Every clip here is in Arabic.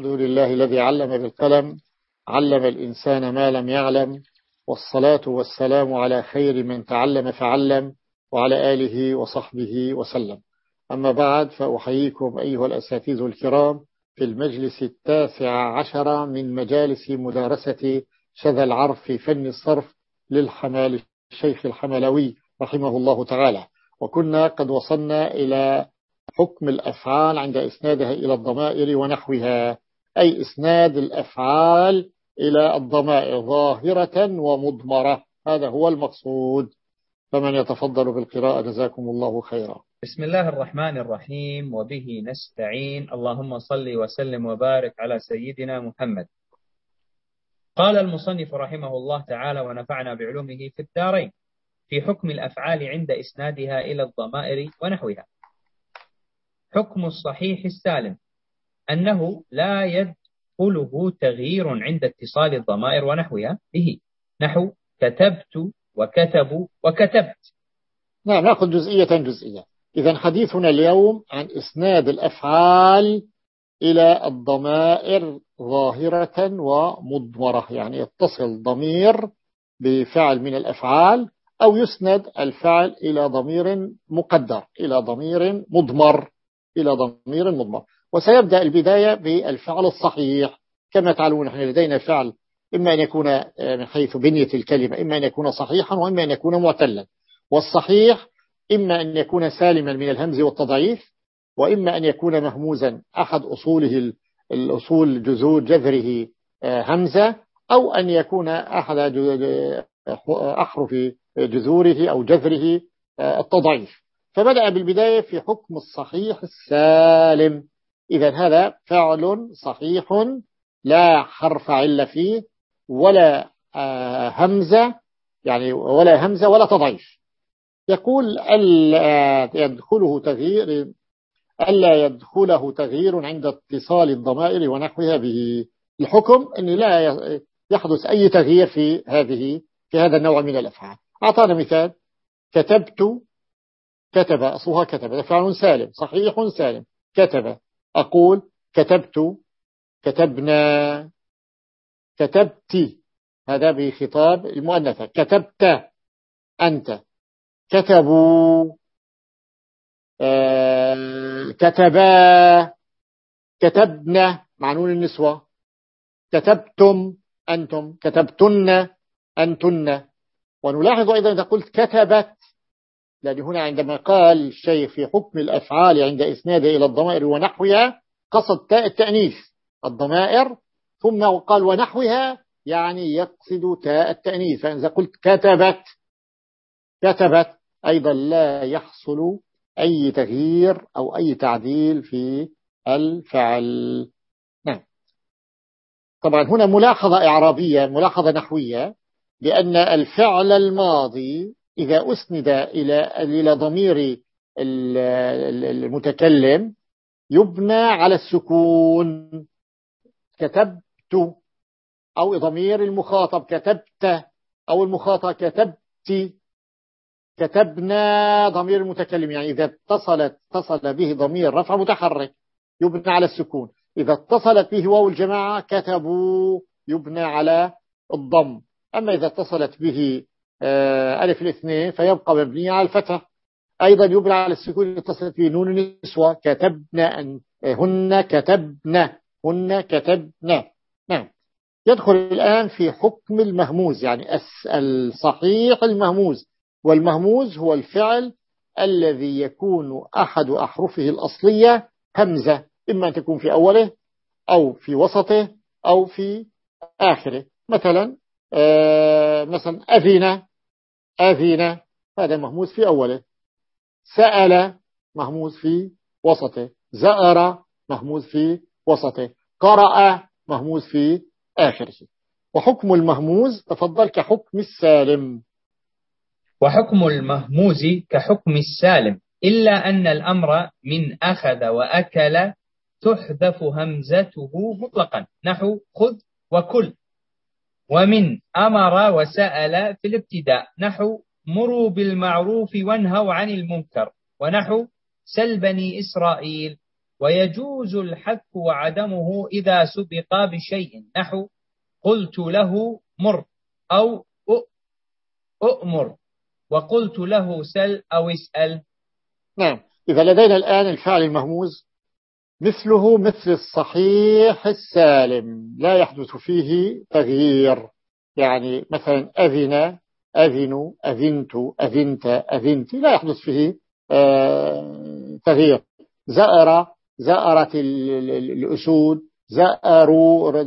الحمد لله الذي علم بالقلم علم الإنسان ما لم يعلم والصلاة والسلام على خير من تعلم فعلم وعلى آله وصحبه وسلم. أما بعد فأحييكم أيها الأساتذة الكرام في المجلس التاسع عشر من مجالس مدارسة شذا العرف في فن الصرف للحمال الشيخ الحملوي رحمه الله تعالى. وكنا قد وصلنا إلى حكم الأفعال عند إسنادها إلى الضمائر ونحوها. أي إسناد الأفعال إلى الضمائر ظاهرة ومضمرة. هذا هو المقصود. فمن يتفضل بالقراءة جزاكم الله خيرا. بسم الله الرحمن الرحيم. وبه نستعين. اللهم صل وسلم وبارك على سيدنا محمد. قال المصنف رحمه الله تعالى ونفعنا بعلومه في الدارين في حكم الأفعال عند إسنادها إلى الضمائر ونحوها. حكم الصحيح السالم. أنه لا يدخله تغيير عند اتصال الضمائر ونحوها به. نحو كتبت وكتبوا وكتبت. نعم نأخذ جزئية جزئية. إذا حديثنا اليوم عن إسناد الأفعال إلى الضمائر ظاهرة ومضمرة يعني يتصل ضمير بفعل من الأفعال أو يسند الفعل إلى ضمير مقدر إلى ضمير مضمر إلى ضمير مضمر. وسيبدأ البداية بالفعل الصحيح. كما تعلمون نحن لدينا فعل إما أن يكون آه، من حيث بنية الكلمة إما أن يكون صحيحا وإما أن يكون معتلا. والصحيح إما أن يكون سالما من الهمز والتضعيف وإما أن يكون مهموزا أحد أصوله الأصول جذور جذره آه، همزة أو أن يكون أحد أحرف جذوره أو جذره آه، التضعيف. فبدأ بالبداية في حكم الصحيح السالم. إذا هذا فعل صحيح لا حرف علة فيه ولا آه، همزة يعني ولا همزة ولا تضعيف. يقول ألا يدخله تغيير ألا يدخله تغيير عند اتصال الضمائر ونحوها به. الحكم أن لا يحدث أي تغيير في هذه في هذا النوع من الأفعال. أعطانا مثال. كتبت كتب أصلها كتب. فعل سالم صحيح سالم. كتب. أقول كتبت كتبنا كتبت. هذا بخطاب المؤنثة. كتبت أنت. كتبوا. آه كتبا. كتبنا. معنون النسوة. كتبتم أنتم. كتبتن أنتن. ونلاحظ أيضا إذا قلت كتبت. لأن هنا عندما قال الشيخ في حكم الأفعال عند إسناده إلى الضمائر ونحوها قصد تاء التأنيث الضمائر ثم قال ونحوها يعني يقصد تاء التأنيث فإذا قلت كتبت كتبت أيضا لا يحصل أي تغيير أو أي تعديل في الفعل. نعم. طبعا هنا ملاحظة إعرابية ملاحظة نحوية لأن الفعل الماضي إذا أسند إلى إلى ضمير المتكلم يبنى على السكون. كتبت أو ضمير المخاطب كتبت أو المخاطب كتبت. كتبنا ضمير المتكلم يعني إذا اتصلت اتصل به ضمير رفع متحرك يبنى على السكون. إذا اتصلت به واو الجماعة كتبوا يبنى على الضم. أما إذا اتصلت به ألف الاثنين فيبقى مبني على الفتح أيضا يبنى على السكون اتصلت به نون النسوة كتبنا أن هن كتبنا هن كتبنا نعم. يدخل الآن في حكم المهموز يعني الصحيح المهموز. والمهموز هو الفعل الذي يكون أحد أحرفه الأصلية همزة إما أن تكون في أوله أو في وسطه أو في آخره. مثلا آه مثلا أذن. أذن هذا مهموز في أوله. سأل مهموز في وسطه. زأر مهموز في وسطه. قرأ مهموز في آخره. وحكم المهموز تفضل كحكم السالم. وحكم المهموز كحكم السالم. إلا أن الأمر من أخذ وأكل تحذف همزته مطلقا. نحو خذ وكل. ومن أمر وسأل في الابتداء نحو مروا بالمعروف وانهوا عن المنكر ونحو سل بني إسرائيل ويجوز الحذف وعدمه إذا سبق بشيء نحو قلت له مر أو أؤمر وقلت له سل أو اسأل. نعم. إذا لدينا الآن الفعل المهموز مثله مثل الصحيح السالم لا يحدث فيه تغيير. يعني مثلا أذن أذن أذنت أذنت أذنت لا يحدث فيه آه، تغيير. زأر زأرت الأسود زأروا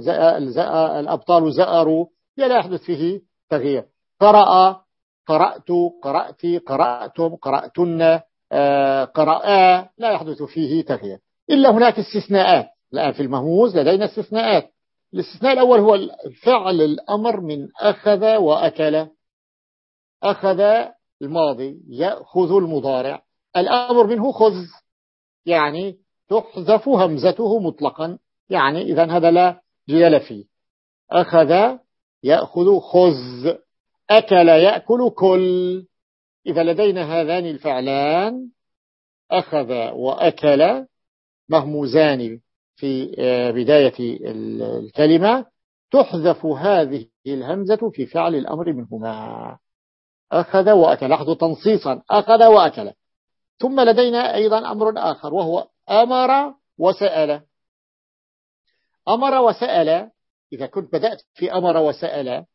الأبطال زأروا لا يحدث فيه تغيير. قرأ قرأت قرأت قرأتم قرأتن آه، قرأ لا يحدث فيه تغيير. إلا هناك استثناءات. الآن في المهموز لدينا استثناءات. الاستثناء الأول هو فعل الأمر من أخذ وأكل. أخذ الماضي يأخذ المضارع. الأمر منه خذ يعني تحذف همزته مطلقا. يعني إذا هذا لا جدل فيه. أخذ يأخذ خذ. أكل يأكل كل. إذا لدينا هذان الفعلان. أخذ وأكل. مهموزان في آه، بداية الكلمة تحذف هذه الهمزة في فعل الأمر منهما. أخذ وأكل. لاحظوا تنصيصا. أخذ وأكل. ثم لدينا أيضا أمر آخر وهو أمر وسأل. أمر وسأل إذا كنت بدأت في أمر وسأل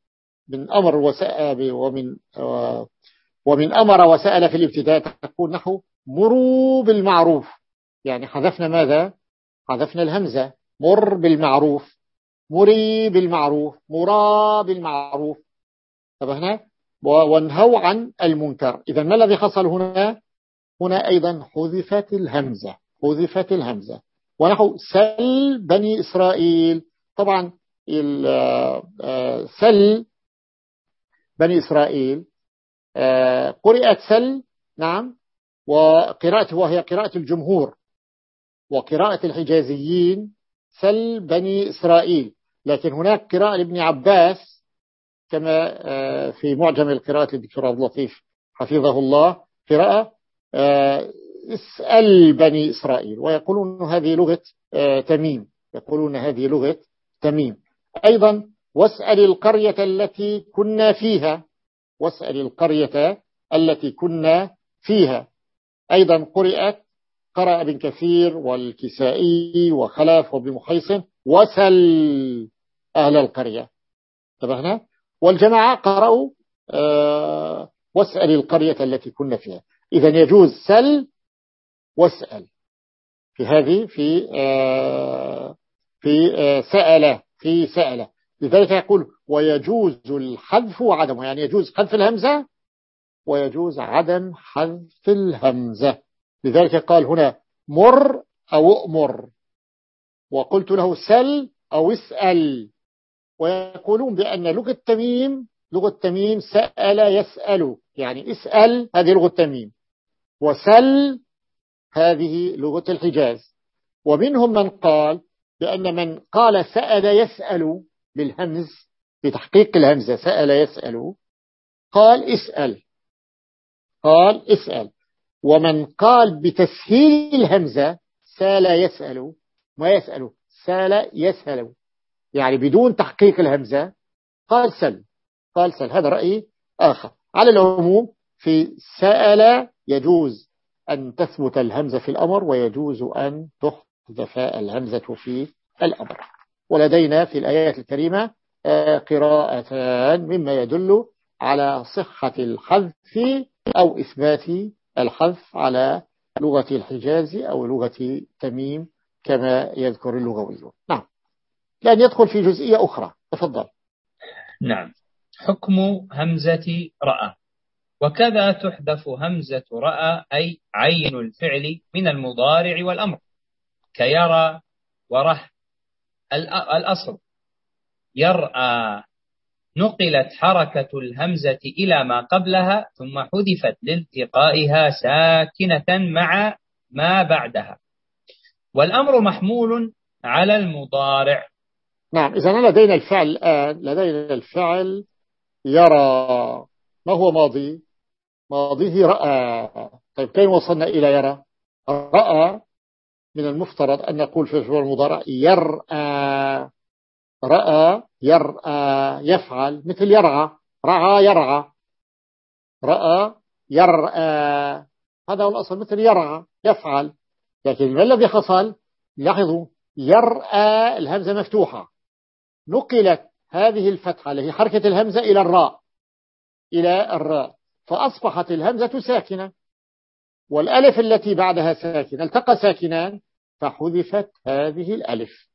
من أمر وسأل ومن ومن أمر وسأل في الابتداء تكون نحو مروا بالمعروف. يعني حذفنا ماذا؟ حذفنا الهمزة. مر بالمعروف مري بالمعروف مرا بالمعروف. انتبهنا وانهوا عن المنكر. إذا ما الذي حصل هنا؟ هنا أيضا حذفت الهمزة حذفت الهمزة. ونحو سل بني إسرائيل. طبعا آه، سل بني إسرائيل. آه، قرأت سل نعم وقراءته وهي قراءة الجمهور. وقراءة الحجازيين سل بني إسرائيل. لكن هناك قراءة لابن عباس كما آه، في معجم القراءة للدكتور عبد اللطيف حفظه الله قراءة آه، اسأل بني إسرائيل. ويقولون هذه لغة آه، تميم. يقولون هذه لغة تميم. أيضا واسأل القرية التي كنا فيها. واسأل القرية التي كنا فيها. أيضا قرأت قرأ ابن كثير والكسائي وخلف وابن محيصن وسل أهل القرية. انتبهنا؟ والجماعة قرأوا آه واسأل القرية التي كنا فيها. إذا يجوز سل واسأل. في هذه في آه في آه سأل في سأل. لذلك يقول ويجوز الحذف وعدمه. يعني يجوز حذف الهمزة ويجوز عدم حذف الهمزة. لذلك قال هنا مر أو أمر وقلت له سل أو اسأل. ويقولون بأن لغة تميم لغة تميم سأل يسأل. يعني اسأل هذه لغة تميم وسل هذه لغة الحجاز. ومنهم من قال بأن من قال سأل يسأل بالهمز بتحقيق الهمزة سأل يسأل قال اسأل. قال اسأل. ومن قال بتسهيل الهمزة سال يسأل ما يسأل؟ سال يسأل. يعني بدون تحقيق الهمزة قال سل. قال سل. هذا رأي آخر. على العموم في سأل يجوز أن تثبت الهمزة في الأمر ويجوز أن تحذف الهمزة في الأمر. ولدينا في الآيات الكريمة آه، قراءتان مما يدل على صحة الحذف أو إثبات الحذف على لغة الحجاز أو لغة تميم كما يذكر اللغويون نعم. لأن يدخل في جزئية أخرى. تفضل. نعم. حكم همزة رأى. وكذا تحذف همزة رأى أي عين الفعل من المضارع والأمر. كيرى وره الأصل. يرأى نقلت حركة الهمزة إلى ما قبلها ثم حذفت لالتقائها ساكنة مع ما بعدها. والأمر محمول على المضارع. نعم إذا لدينا الفعل الآن لدينا الفعل يرى ما هو ماضي؟ ماضيه رأى. طيب كيف وصلنا إلى يرى؟ رأى من المفترض أن نقول في المضارع يرأى. رأى يرأى يفعل مثل يرعى. رعى يرعى. رأى يرأى هذا هو الأصل مثل يرعى يفعل. لكن ما الذي حصل؟ لاحظوا يرأى الهمزة مفتوحة. نقلت هذه الفتحة اللي هي حركة الهمزة إلى الراء إلى الراء. فأصبحت الهمزة ساكنة. والألف التي بعدها ساكنة التقى ساكنان فحذفت هذه الألف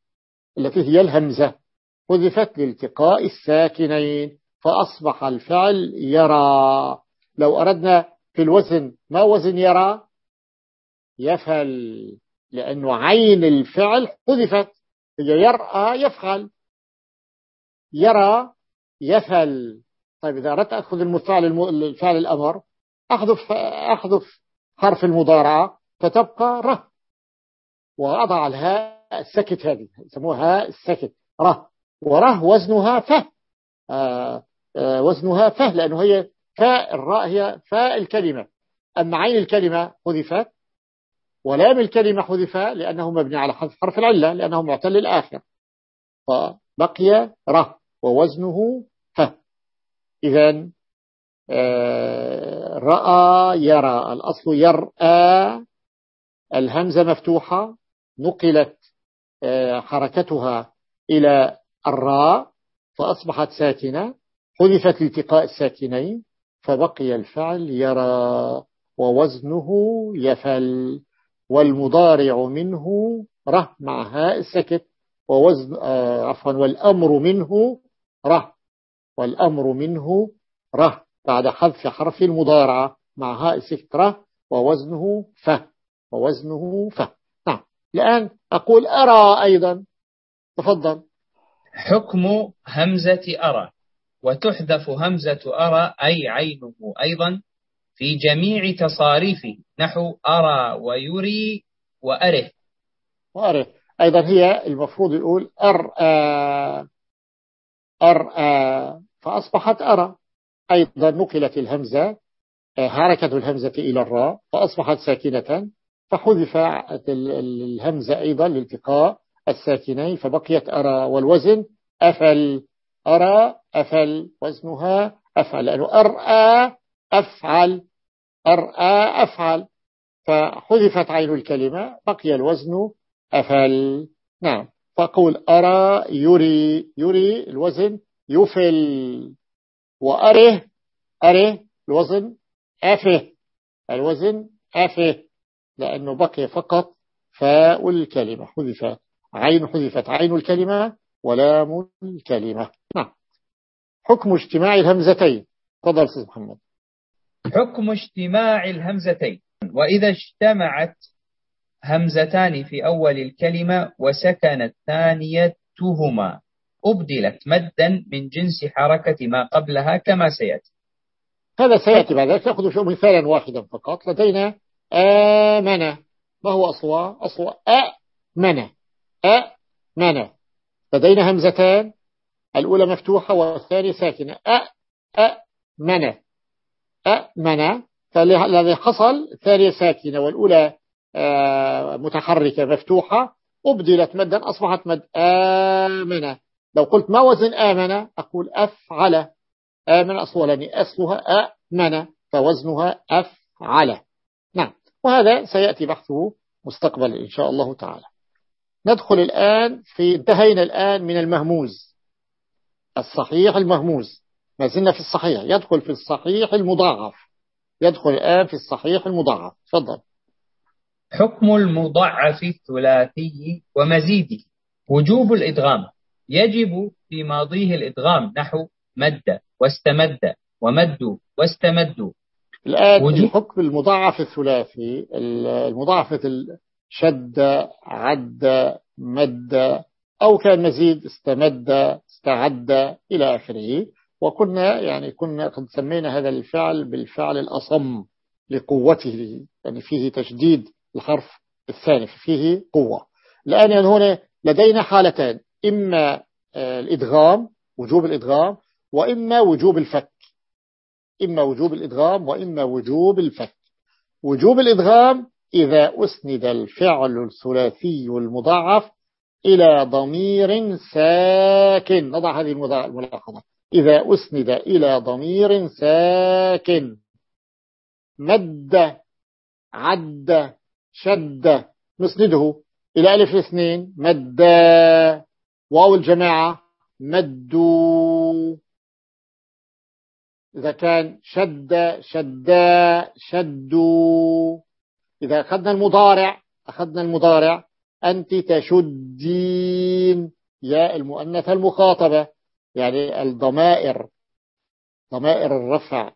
التي هي الهمزة. حذفت لالتقاء الساكنين فأصبح الفعل يرى. لو أردنا في الوزن ما وزن يرى؟ يفعل لأنه عين الفعل حذفت. هي يرأى يفعل. يرى يفعل. طيب إذا أردت أخذ المفعل الفعل الأمر أحذف أحذف حرف المضارعة فتبقى ره وأضع الهاء السكت هذه يسموها السكت ره وره وزنها ف آه آه وزنها ف لأنه هي فاء الراء هي فاء الكلمة. أما عين الكلمة حذفت ولام الكلمة حذف لأنه مبني على حذف حرف العلة لأنه معتل الآخر. فبقي ره ووزنه ف. إذا آه، رأى يرى. الأصل يرأى الهمزة مفتوحة نقلت حركتها إلى الراء فأصبحت ساكنة حذفت التقاء الساكنين فبقي الفعل يرى ووزنه يفل والمضارع منه ره مع هاء السكت ووزن آه عفوا والأمر منه ره والأمر منه ره بعد حذف حرف المضارعة مع هاء السكت ره ووزنه ف ووزنه ف. نعم الآن أقول أرى أيضا. تفضل. حكم همزة أرى وتحذف همزة أرى أي عينه أيضا في جميع تصاريفه نحو أرى ويري وأره. وأره. أيضا هي المفروض يقول أرأى أرأى فأصبحت أرى. أيضا نقلت الهمزة حركة الهمزة إلى الراء فأصبحت ساكنة فحذف الهمزة أيضا لالتقاء الساكنين فبقيت أرى والوزن أفل أرى أفل وزنها أفعل لأنه أرأى أفعل أرأى أفعل. فحذفت عين الكلمة بقي الوزن أفل. نعم. فقول أرى يري يري الوزن يفل. وأره أره الوزن أفه. الوزن أفه لأنه بقي فقط فاء الكلمة حذف عين حذفت عين الكلمة ولام الكلمة. نعم. حكم اجتماع الهمزتين. تفضل سيد محمد. حكم اجتماع الهمزتين. وإذا اجتمعت همزتان في أول الكلمة وسكنت ثانيتهما أبدلت مدا من جنس حركة ما قبلها كما سيأتي. هذا سيأتي بعد ذلك. نأخذ مثالا واحدا فقط. لدينا آمن ما هو أصوى أصوى أمن لدينا همزتان الأولى مفتوحة والثانية ساكنة. أمن أمن فالذي حصل الثانية ساكنة والأولى متحركة مفتوحة. أبدلت مدا أصبحت مد آمنة لو قلت ما وزن آمن أقول أفعل. آمن أصولني. أصلها آمن فوزنها أفعل. نعم. وهذا سيأتي بحثه مستقبلا إن شاء الله تعالى. ندخل الآن في انتهينا الآن من المهموز. الصحيح المهموز. ما زلنا في الصحيح. يدخل في الصحيح المضاعف. يدخل الآن في الصحيح المضاعف. تفضل. حكم المضاعف الثلاثي ومزيده. وجوب الإدغام. يجب في ماضيه الإدغام نحو مد واستمد ومد واستمد. الآن الحكم المضاعف الثلاثي المضاعفة الشد عد مد أو كان مزيد استمد استعد إلى آخره. وكنا يعني كنا قد سمينا هذا الفعل بالفعل الأصم لقوته يعني فيه تشديد الحرف الثاني فيه قوة. الآن يعني هنا لدينا حالتان إما آه، الإدغام وجوب الإدغام وإما وجوب الفك. إما وجوب الإدغام وإما وجوب الفك. وجوب الإدغام إذا أسند الفعل الثلاثي المضاعف إلى ضمير ساكن. نضع هذه الملاحظة. إذا أسند إلى ضمير ساكن. مد عد شد. نسنده. إلى ألف الاثنين مد. واو الجماعة. مدوا إذا كان شد شدا شدوا إذا أخذنا المضارع أخذنا المضارع أنت تشدين يا المؤنث المخاطبة يعني الضمائر ضمائر الرفع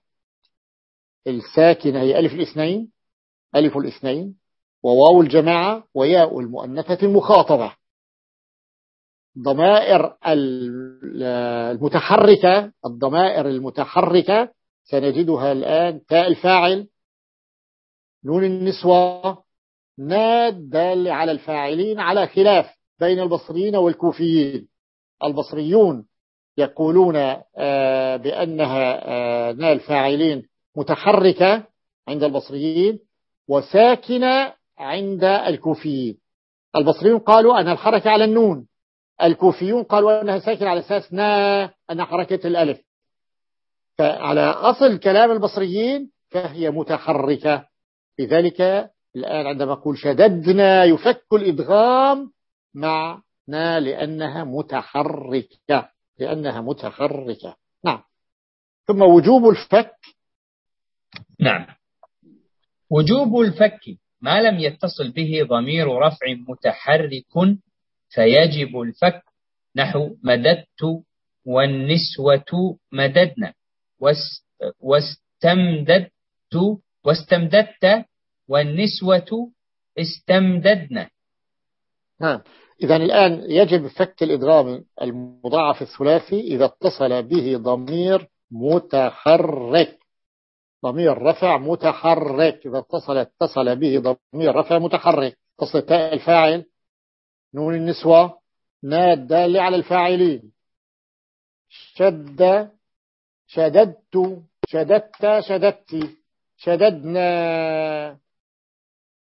الساكنة هي ألف الاثنين ألف الاثنين وواو الجماعة وياء المؤنثة المخاطبة. ضمائر المتحركة الضمائر المتحركة سنجدها الآن تاء الفاعل نون النسوة ناد دال على الفاعلين على خلاف بين البصريين والكوفيين. البصريون يقولون آه، بأنها آه، نال فاعلين متحركة عند البصريين وساكنة عند الكوفيين. البصريون قالوا أن الحركة على النون. الكوفيون قالوا أنها ساكنة على أساس نا أن حركة الألف. فعلى أصل كلام البصريين فهي متحركة. لذلك الآن عندما أقول شددنا يفك الإدغام معنا لأنها متحركة لأنها متحركة. نعم. ثم وجوب الفك. نعم. وجوب الفك ما لم يتصل به ضمير رفع متحرك فيجب الفك. نحو مددت والنسوة مددنا واستمددت واستمددت والنسوة استمددنا نعم. إذا الآن يجب فك الإدغام المضاعف الثلاثي إذا اتصل به ضمير متحرك. ضمير رفع متحرك. إذا اتصل اتصل به ضمير رفع متحرك. اتصل تاء الفاعل. نون النسوة. ناد دال على الفاعلين. شد. شددت. شددت. شددت. شددنا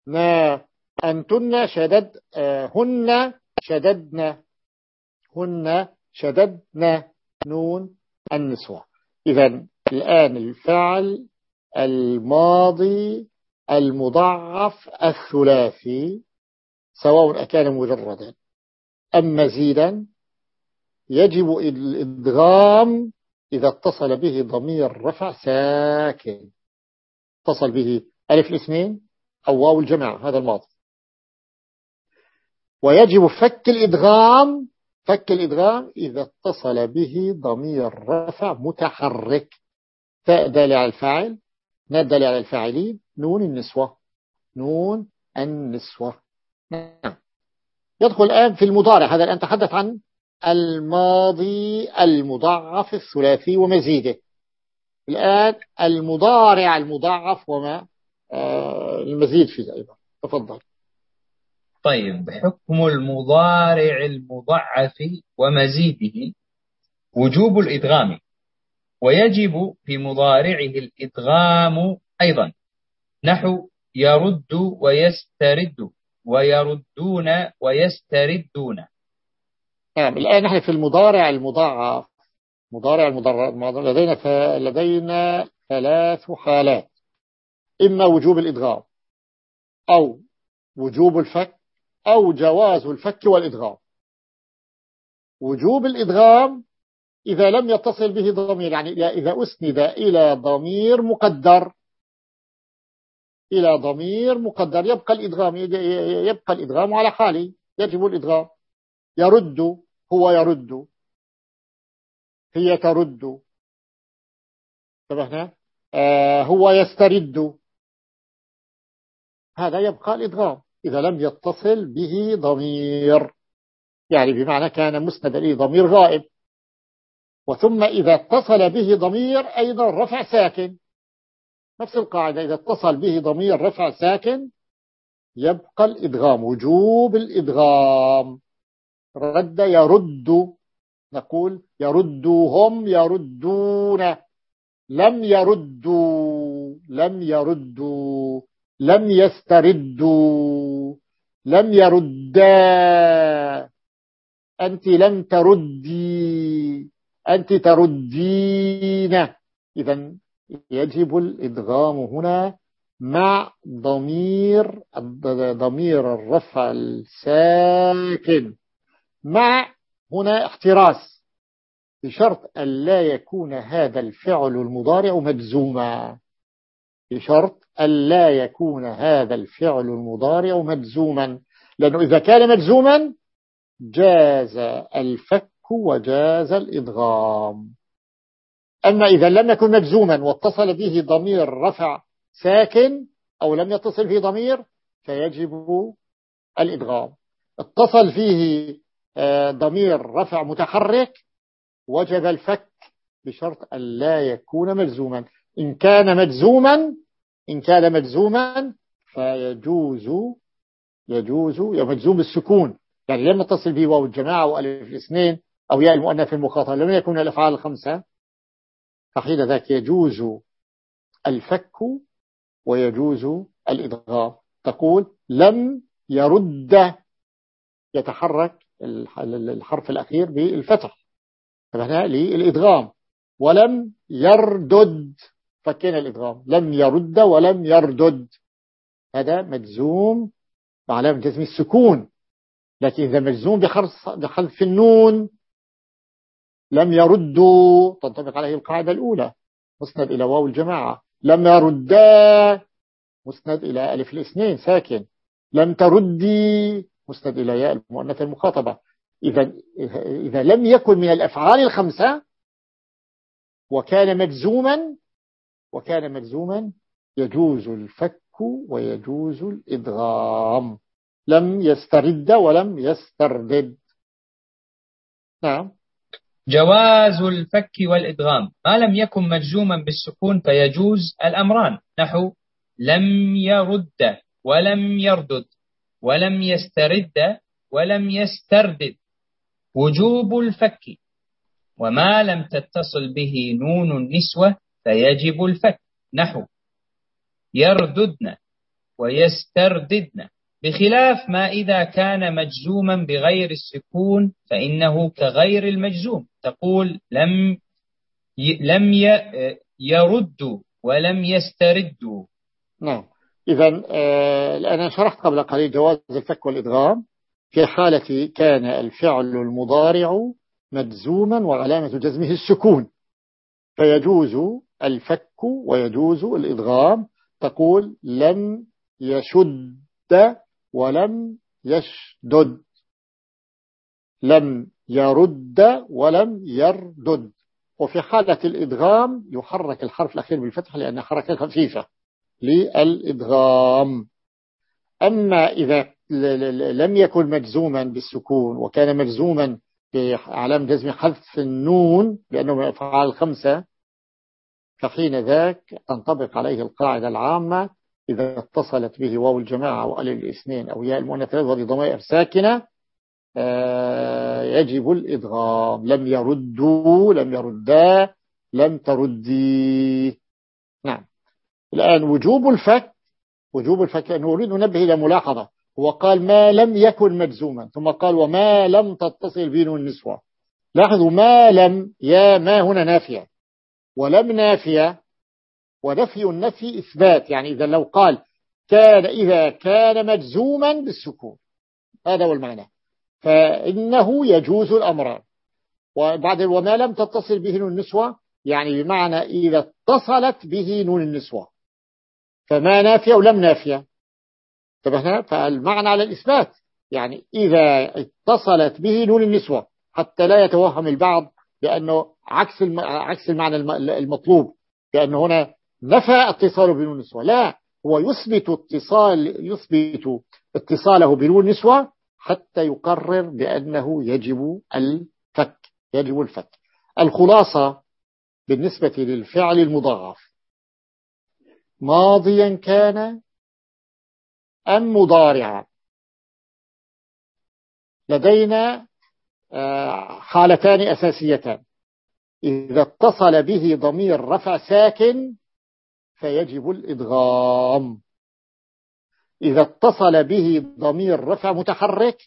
نا أنتن شدد هن شددنا هن شددنا نون النسوة. إذا الآن الفعل الماضي المضعف الثلاثي سواء أكان مجردا. أم مزيدا يجب الإدغام إذا اتصل به ضمير رفع ساكن. اتصل به ألف الاثنين أو واو الجماعة هذا الماضي. ويجب فك الإدغام فك الإدغام إذا اتصل به ضمير رفع متحرك. فاء دال على الفاعل نادل على الفاعلين نون النسوة. نون النسوة. نعم. يدخل الآن في المضارع هذا الآن تحدث عن الماضي المضاعف الثلاثي ومزيده. الآن المضارع المضاعف وما آه المزيد فيه أيضا. تفضل. طيب حكم المضارع المضعف ومزيده وجوب الإدغام ويجب في مضارعه الإدغام أيضا. نحو يرد ويسترد ويردون ويستردون. نعم الآن نحن في المضارع المضاعف مضارع المضارع لدينا لدينا ثلاث حالات. إما وجوب الإدغام أو وجوب الفك أو جواز الفك والإدغام. وجوب الإدغام إذا لم يتصل به ضمير يعني إذا أسند إلى ضمير مقدر. إلى ضمير مقدر يبقى الإدغام يبقى الإدغام على حاله يجب الإدغام. يرد هو يرد. هي ترد. انتبهنا آه هو يسترد. هذا يبقى الإدغام إذا لم يتصل به ضمير. يعني بمعنى كان مسند إليه ضمير غائب. وثم إذا اتصل به ضمير أيضا رفع ساكن. نفس القاعدة. إذا اتصل به ضمير رفع ساكن يبقى الإدغام وجوب الإدغام. رد يرد. نقول يردوهم يردون. لم يردوا لم يردوا لم يستردوا لم يردا. أنت لم تردي أنت تردين. إذا يجب الإدغام هنا مع ضمير ضمير الرفع الساكن. مع هنا احتراس بشرط أن لا يكون هذا الفعل المضارع مجزوما. بشرط أن لا يكون هذا الفعل المضارع مجزوما. لأنه إذا كان مجزوما جاز الفك وجاز الإدغام. أما إذا لم يكن مجزوما واتصل به ضمير رفع ساكن أو لم يتصل به ضمير فيجب الإدغام. اتصل فيه ضمير رفع متحرك وجب الفك بشرط أن لا يكون مجزوما إن كان مجزوما إن كان مجزوما فيجوز يجوز مجزوم السكون يعني لم يتصل به واو الجماعة وألف الاثنين أو ياء المؤنث المخاطب لم يكن الأفعال الخمسة. فحين ذاك يجوز الفك ويجوز الإدغام تقول لم يرد يتحرك الحرف الأخير بالفتح. فهنا للإدغام. ولم يردد. فكينا الإدغام. لم يرد ولم يردد. هذا مجزوم وعلامة جزم السكون. لكن إذا مجزوم بحرف النون. لم يردوا تنطبق عليه القاعدة الأولى. مسند إلى واو الجماعة. لم يردا مسند إلى ألف الاثنين. ساكن. لم تردي. مسند إلى ياء المؤنث المخاطبة. إذا, إذا لم يكن من الأفعال الخمسة وكان مجزوما وكان مجزوما يجوز الفك ويجوز الإدغام. لم يسترد ولم يستردد. نعم. جواز الفك والإدغام. ما لم يكن مجزوما بالسكون فيجوز الأمران. نحو لم يرد ولم يردد. ولم يسترد ولم يستردد. وجوب الفك. وما لم تتصل به نون النسوة فيجب الفك. نحو. يرددن ويسترددن. بخلاف ما إذا كان مجزوما بغير السكون فإنه كغير المجزوم. تقول لم لم يردوا ولم يستردوا نعم. إذا آه أنا شرحت قبل قليل جواز الفك والإدغام في حالة كان الفعل المضارع مجزوما وعلامة جزمه السكون. فيجوز الفك ويجوز الإدغام. تقول لم يشد ولم يشدد. لم يرد ولم يردد. وفي حالة الإدغام يحرك الحرف الأخير بالفتح لأن حركة خفيفة. للإدغام. أما إذا لم يكن مجزوما بالسكون وكان مجزوما بعلام جزم حذف النون لأنه من الأفعال الخمسة فحين ذاك تنطبق عليه القاعدة العامة إذا اتصلت به واو الجماعة وألف الاثنين أو ياء المؤنث ضمائر ساكنة آه، يجب الإدغام. لم يردوا لم يردا لم تردي. الآن وجوب الفك وجوب الفك لأنه أريد ننبه إلى ملاحظة. هو قال ما لم يكن مجزوما ثم قال وما لم تتصل به النسوة. لاحظوا ما لم يا ما هنا نافية. ولم نافية ونفي النفي إثبات. يعني إذا لو قال كان إذا كان مجزوما بالسكون. هذا هو المعنى. فإنه يجوز الأمران وبعد وما لم تتصل به نون النسوة يعني بمعنى إذا اتصلت به نون النسوة. فما نافية ولم نافية. انتبهنا؟ فالمعنى على الإثبات يعني إذا اتصلت به نون النسوة حتى لا يتوهم البعض بأنه عكس عكس المعنى المطلوب لأنه هنا نفى اتصاله بنون النسوة. لا هو يثبت اتصال يثبت اتصاله بنون النسوة حتى يقرر بأنه يجب الفك يجب الفك. الخلاصة بالنسبة للفعل المضاعف. ماضيا كان أم مضارعا. لدينا آه، حالتان أساسيتان. إذا اتصل به ضمير رفع ساكن فيجب الإدغام. إذا اتصل به ضمير رفع متحرك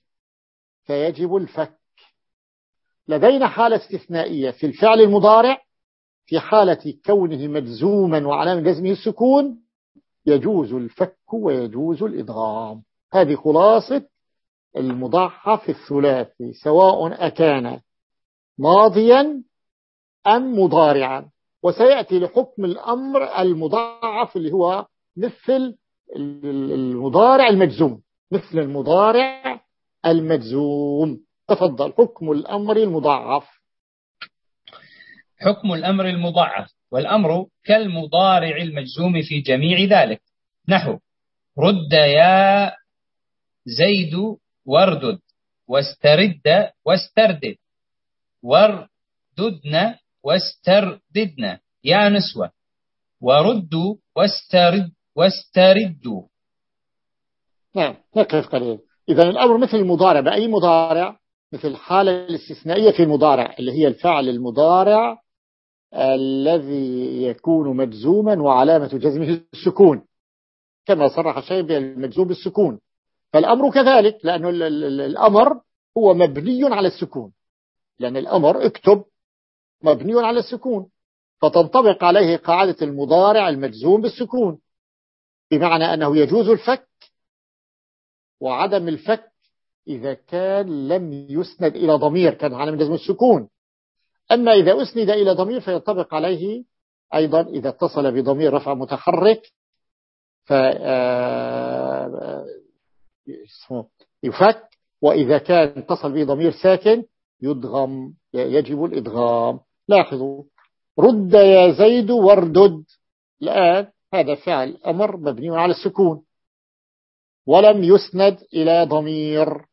فيجب الفك. لدينا حالة استثنائية في الفعل المضارع في حالة كونه مجزوما وعلامة جزمه السكون يجوز الفك ويجوز الإدغام هذه خلاصة المضاعف الثلاثي سواء أكان ماضيا أم مضارعا. وسيأتي لحكم الأمر المضاعف اللي هو مثل المضارع المجزوم. مثل المضارع المجزوم. تفضل حكم الأمر المضاعف. حكم الأمر المضاعف والأمر كالمضارع المجزوم في جميع ذلك. نحو رد يا زيد واردد واسترد واستردد. وارددن واسترددن. يا نسوة وردوا واسترد واستردوا نعم نقف قليل إذا الأمر مثل المضارع بأي مضارع؟ مثل الحالة الاستثنائية في المضارع اللي هي الفعل المضارع الذي يكون مجزوما وعلامة جزمه السكون كما صرح الشيء بالمجزوم بالسكون. فالأمر كذلك لأنه الأمر هو مبني على السكون. لأن الأمر اكتب مبني على السكون. فتنطبق عليه قاعدة المضارع المجزوم بالسكون. بمعنى أنه يجوز الفك وعدم الفك إذا كان لم يسند إلى ضمير كان على جزم السكون. أما إذا أسند إلى ضمير فينطبق عليه أيضا إذا اتصل بضمير رفع متحرك ف آه، يفك وإذا كان اتصل به ضمير ساكن يدغم يجب الإدغام. لاحظوا رد يا زيد واردد. الآن هذا فعل أمر مبني على السكون. ولم يسند إلى ضمير.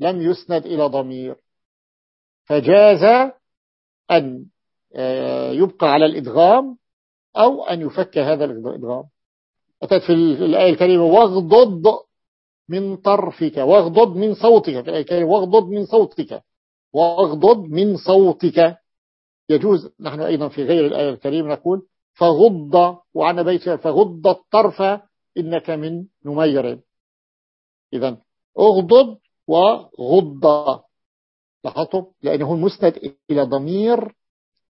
لم يسند إلى ضمير. فجاز أن آه، يبقى على الإدغام أو أن يفك هذا الإدغام. أتت في الآية الكريمة واغضض من طرفك واغضض من صوتك في الآية الكريمة واغضض من صوتك واغضض من صوتك. يجوز نحن أيضا في غير الآية الكريمة نقول فغض وعن بيت فغض الطرف إنك من نمير. إذا اغضض وغض. لاحظتم لأنه المسند إلى ضمير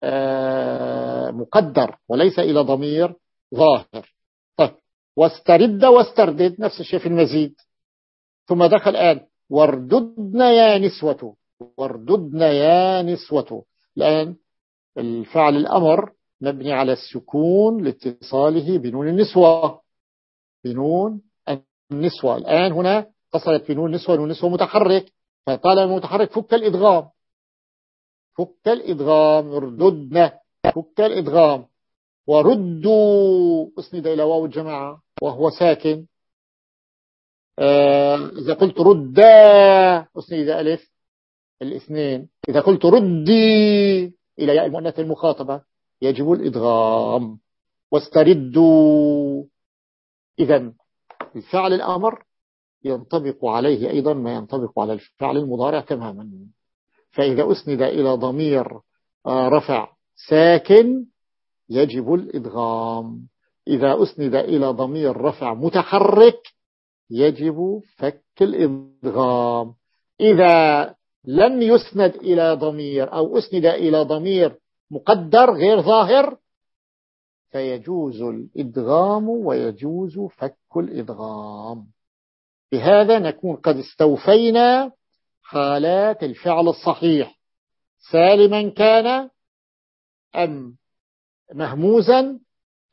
آه، مقدر وليس إلى ضمير ظاهر. طيب واسترد واستردد نفس الشيء في المزيد. ثم دخل الآن وارددنا يا نسوة وارددنا يا نسوة. الآن الفعل الأمر مبني على السكون لاتصاله بنون النسوة. بنون النسوة. الآن هنا اتصلت بنون النسوة نون النسوة متحرك. فطالما المتحرك فك الإدغام فك الإدغام رددنا فك الإدغام وردوا. أسند إلى واو الجماعة وهو ساكن. آه إذا قلت ردا أسند إلى ألف. الاثنين إذا قلت ردي إلى ياء المؤنث المخاطبة يجب الإدغام. واستردوا. إذا الفعل الأمر ينطبق عليه أيضا ما ينطبق على الفعل المضارع تماما. فإذا أسند إلى ضمير آه، رفع ساكن يجب الإدغام. إذا أسند إلى ضمير رفع متحرك يجب فك الإدغام. إذا لم يسند إلى ضمير أو أسند إلى ضمير مقدر غير ظاهر فيجوز الإدغام ويجوز فك الإدغام. بهذا نكون قد استوفينا حالات الفعل الصحيح. سالما كان أم مهموزا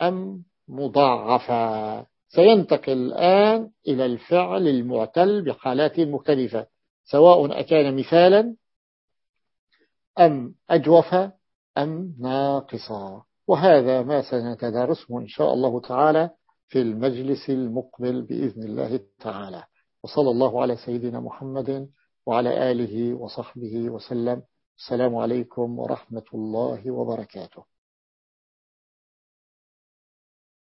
أم مضاعفا. سينتقل الآن إلى الفعل المعتل بحالات مختلفة. سواء أكان مثالا أم أجوف أم ناقصا. وهذا ما سنتدارسه إن شاء الله تعالى في المجلس المقبل بإذن الله تعالى. وصلى الله على سيدنا محمد وعلى آله وصحبه وسلم. السلام عليكم ورحمة الله وبركاته.